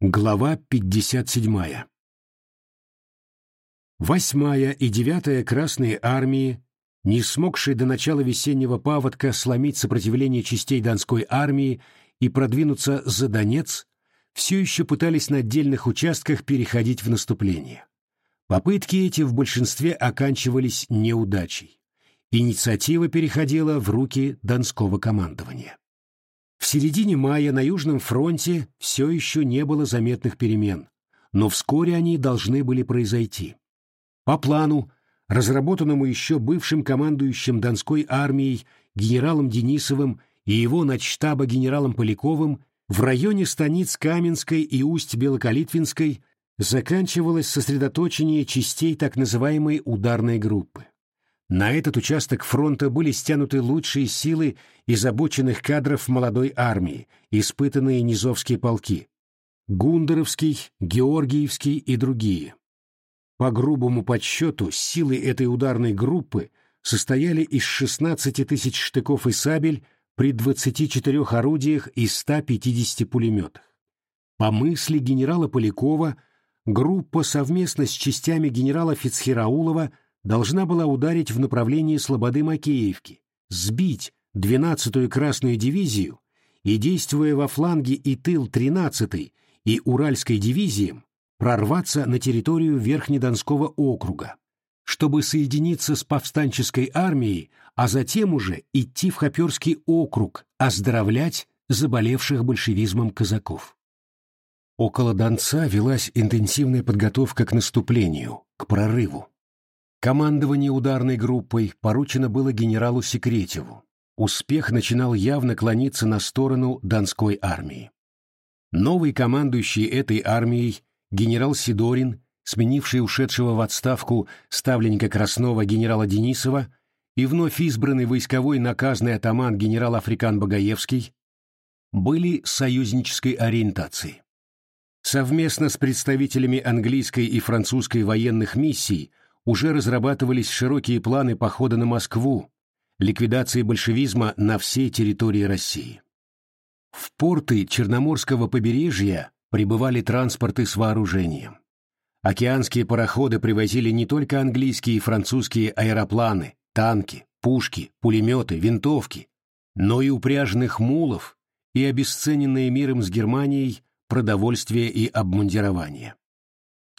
Глава 57. Восьмая и девятая Красные армии, не смогшие до начала весеннего паводка сломить сопротивление частей Донской армии и продвинуться за Донец, все еще пытались на отдельных участках переходить в наступление. Попытки эти в большинстве оканчивались неудачей. Инициатива переходила в руки Донского командования. В середине мая на Южном фронте все еще не было заметных перемен, но вскоре они должны были произойти. По плану, разработанному еще бывшим командующим Донской армией генералом Денисовым и его начштаба генералом Поляковым, в районе станиц Каменской и Усть-Белокалитвинской заканчивалось сосредоточение частей так называемой ударной группы. На этот участок фронта были стянуты лучшие силы из обученных кадров молодой армии, испытанные низовские полки – Гундеровский, Георгиевский и другие. По грубому подсчету, силы этой ударной группы состояли из 16 тысяч штыков и сабель при 24 орудиях и 150 пулеметах. По мысли генерала Полякова, группа совместно с частями генерала Фицхираулова – должна была ударить в направлении Слободы-Макеевки, сбить 12-ю Красную дивизию и, действуя во фланге и тыл 13-й и Уральской дивизиям, прорваться на территорию Верхнедонского округа, чтобы соединиться с повстанческой армией, а затем уже идти в Хоперский округ, оздоровлять заболевших большевизмом казаков. Около Донца велась интенсивная подготовка к наступлению, к прорыву. Командование ударной группой поручено было генералу Секретеву. Успех начинал явно клониться на сторону Донской армии. Новый командующий этой армией, генерал Сидорин, сменивший ушедшего в отставку ставленника Краснова генерала Денисова, и вновь избранный войсковой наказный атаман генерал Африкан Багаевский, были союзнической ориентации. Совместно с представителями английской и французской военных миссий уже разрабатывались широкие планы похода на Москву, ликвидации большевизма на всей территории России. В порты Черноморского побережья прибывали транспорты с вооружением. Океанские пароходы привозили не только английские и французские аэропланы, танки, пушки, пулеметы, винтовки, но и упряженных мулов и обесцененные миром с Германией продовольствие и обмундирование.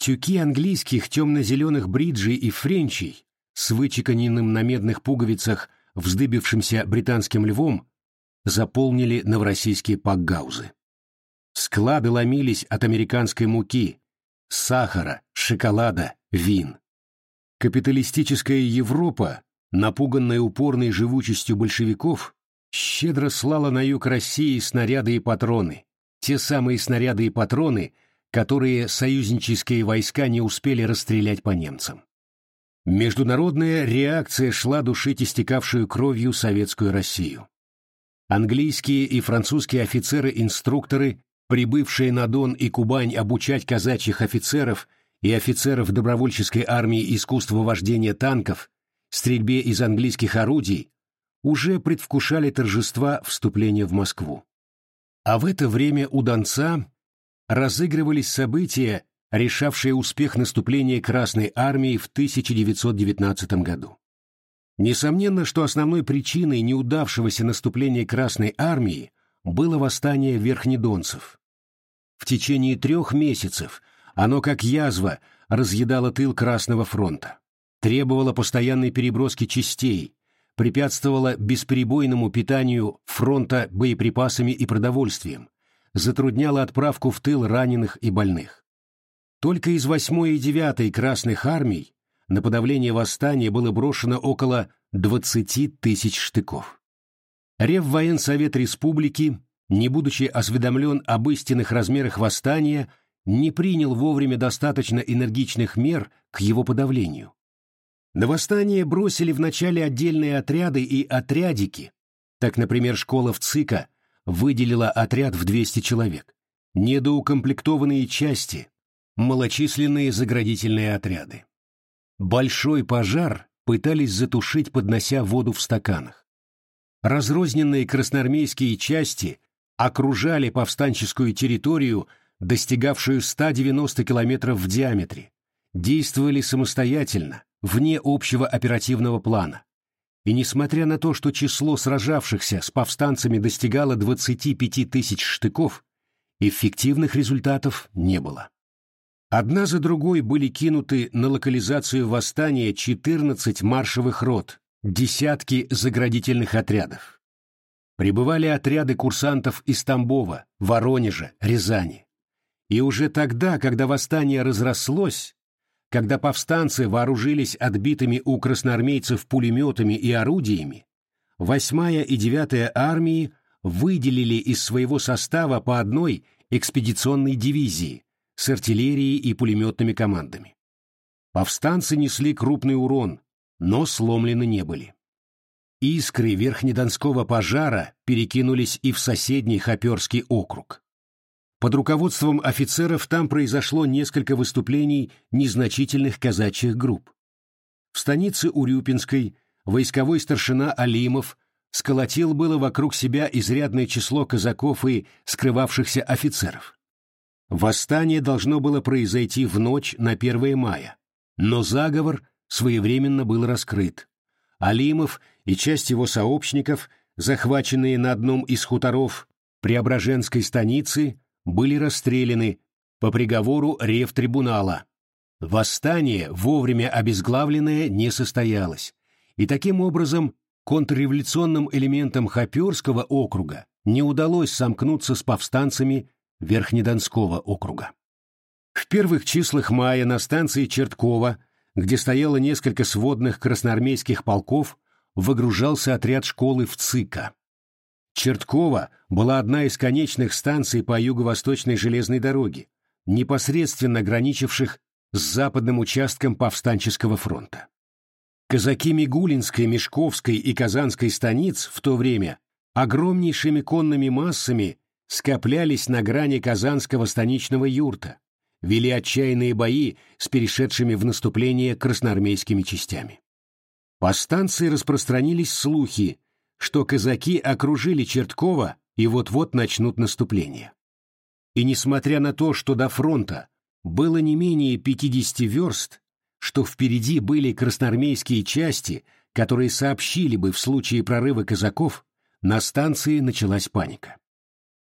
Тюки английских темно-зеленых бриджей и френчей с вычеканенным на медных пуговицах вздыбившимся британским львом заполнили новороссийские пакгаузы. Склады ломились от американской муки, сахара, шоколада, вин. Капиталистическая Европа, напуганная упорной живучестью большевиков, щедро слала на юг России снаряды и патроны, те самые снаряды и патроны, которые союзнические войска не успели расстрелять по немцам. Международная реакция шла душить истекавшую кровью советскую Россию. Английские и французские офицеры-инструкторы, прибывшие на Дон и Кубань обучать казачьих офицеров и офицеров добровольческой армии искусства вождения танков, стрельбе из английских орудий, уже предвкушали торжества вступления в Москву. А в это время у Донца разыгрывались события, решавшие успех наступления Красной Армии в 1919 году. Несомненно, что основной причиной неудавшегося наступления Красной Армии было восстание верхнедонцев. В течение трех месяцев оно, как язва, разъедало тыл Красного фронта, требовало постоянной переброски частей, препятствовало бесперебойному питанию фронта боеприпасами и продовольствием, затрудняло отправку в тыл раненых и больных. Только из 8 и 9 Красных армий на подавление восстания было брошено около 20 тысяч штыков. Реввоенсовет республики, не будучи осведомлен об истинных размерах восстания, не принял вовремя достаточно энергичных мер к его подавлению. На восстание бросили вначале отдельные отряды и отрядики, так, например, школа в ЦИКа выделила отряд в 200 человек, недоукомплектованные части, малочисленные заградительные отряды. Большой пожар пытались затушить, поднося воду в стаканах. Разрозненные красноармейские части окружали повстанческую территорию достигавшую 190 километров в диаметре, действовали самостоятельно, вне общего оперативного плана. И несмотря на то, что число сражавшихся с повстанцами достигало 25 тысяч штыков, эффективных результатов не было. Одна за другой были кинуты на локализацию восстания 14 маршевых рот, десятки заградительных отрядов. Прибывали отряды курсантов из Тамбова, Воронежа, Рязани. И уже тогда, когда восстание разрослось, когда повстанцы вооружились отбитыми у красноармейцев пулеметами и орудиями, 8-я и 9-я армии выделили из своего состава по одной экспедиционной дивизии с артиллерией и пулеметными командами. Повстанцы несли крупный урон, но сломлены не были. Искры Верхнедонского пожара перекинулись и в соседний Хоперский округ. Под руководством офицеров там произошло несколько выступлений незначительных казачьих групп. В станице Урюпинской войсковой старшина Алимов сколотил было вокруг себя изрядное число казаков и скрывавшихся офицеров. Восстание должно было произойти в ночь на 1 мая, но заговор своевременно был раскрыт. Алимов и часть его сообщников, захваченные на одном из хуторов Преображенской станицы, были расстреляны по приговору ревтрибунала. Восстание, вовремя обезглавленное, не состоялось, и таким образом контрреволюционным элементам Хоперского округа не удалось сомкнуться с повстанцами Верхнедонского округа. В первых числах мая на станции Черткова, где стояло несколько сводных красноармейских полков, выгружался отряд школы в ЦИКа. Черткова была одна из конечных станций по юго-восточной железной дороге, непосредственно граничивших с западным участком Повстанческого фронта. Казаки Мигулинской, Мешковской и Казанской станиц в то время огромнейшими конными массами скоплялись на грани казанского станичного юрта, вели отчаянные бои с перешедшими в наступление красноармейскими частями. По станции распространились слухи, что казаки окружили Черткова и вот-вот начнут наступление. И несмотря на то, что до фронта было не менее 50 верст, что впереди были красноармейские части, которые сообщили бы в случае прорыва казаков, на станции началась паника.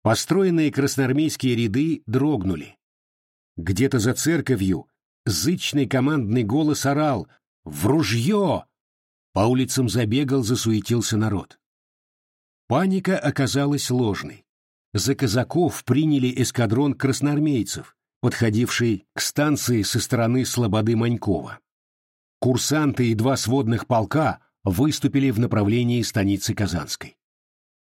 Построенные красноармейские ряды дрогнули. Где-то за церковью зычный командный голос орал «В ружье!» По улицам забегал, засуетился народ. Паника оказалась ложной. За казаков приняли эскадрон красноармейцев, подходивший к станции со стороны Слободы Манькова. Курсанты и два сводных полка выступили в направлении станицы Казанской.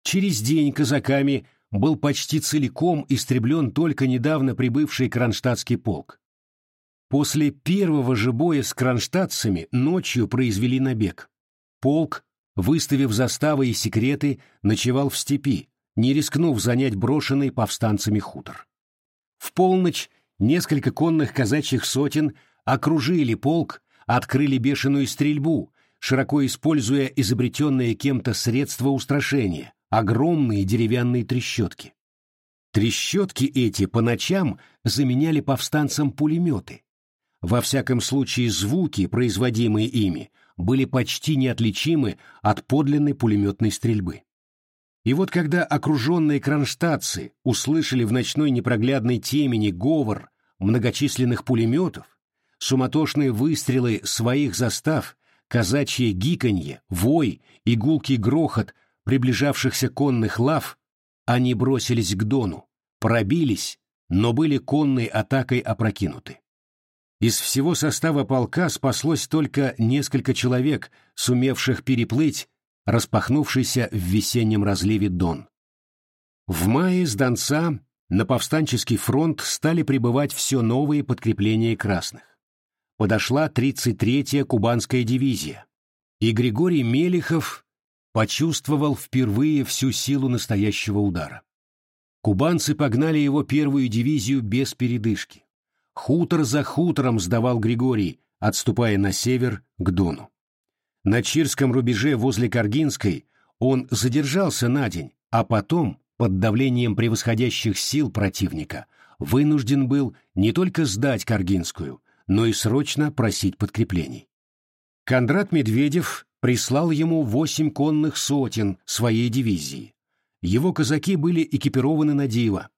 Через день казаками был почти целиком истреблен только недавно прибывший кронштадтский полк. После первого же боя с кронштадтцами ночью произвели набег. Полк, выставив заставы и секреты, ночевал в степи, не рискнув занять брошенный повстанцами хутор. В полночь несколько конных казачьих сотен окружили полк, открыли бешеную стрельбу, широко используя изобретенные кем-то средства устрашения, огромные деревянные трещотки. Трещотки эти по ночам заменяли повстанцам пулеметы. Во всяком случае, звуки, производимые ими, были почти неотличимы от подлинной пулеметной стрельбы. И вот когда окруженные кронштадтцы услышали в ночной непроглядной темени говор многочисленных пулеметов, суматошные выстрелы своих застав, казачье гиканье, вой и гулкий грохот приближавшихся конных лав, они бросились к Дону, пробились, но были конной атакой опрокинуты. Из всего состава полка спаслось только несколько человек, сумевших переплыть распахнувшийся в весеннем разливе Дон. В мае с Донца на повстанческий фронт стали прибывать все новые подкрепления красных. Подошла 33-я кубанская дивизия, и Григорий Мелихов почувствовал впервые всю силу настоящего удара. Кубанцы погнали его первую дивизию без передышки. Хутор за хутором сдавал Григорий, отступая на север к Дону. На Чирском рубеже возле Каргинской он задержался на день, а потом, под давлением превосходящих сил противника, вынужден был не только сдать Каргинскую, но и срочно просить подкреплений. Кондрат Медведев прислал ему восемь конных сотен своей дивизии. Его казаки были экипированы на диво.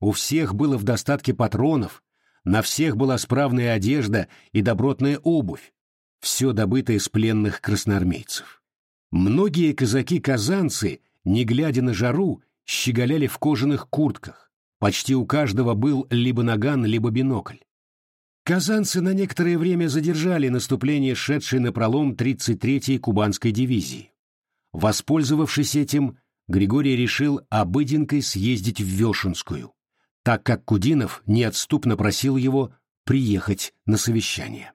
У всех было в достатке патронов, на всех была справная одежда и добротная обувь, все добытое с пленных красноармейцев. Многие казаки-казанцы, не глядя на жару, щеголяли в кожаных куртках. Почти у каждого был либо наган, либо бинокль. Казанцы на некоторое время задержали наступление шедшей на пролом 33-й кубанской дивизии. Воспользовавшись этим, Григорий решил обыденкой съездить в Вешенскую, так как Кудинов неотступно просил его приехать на совещание.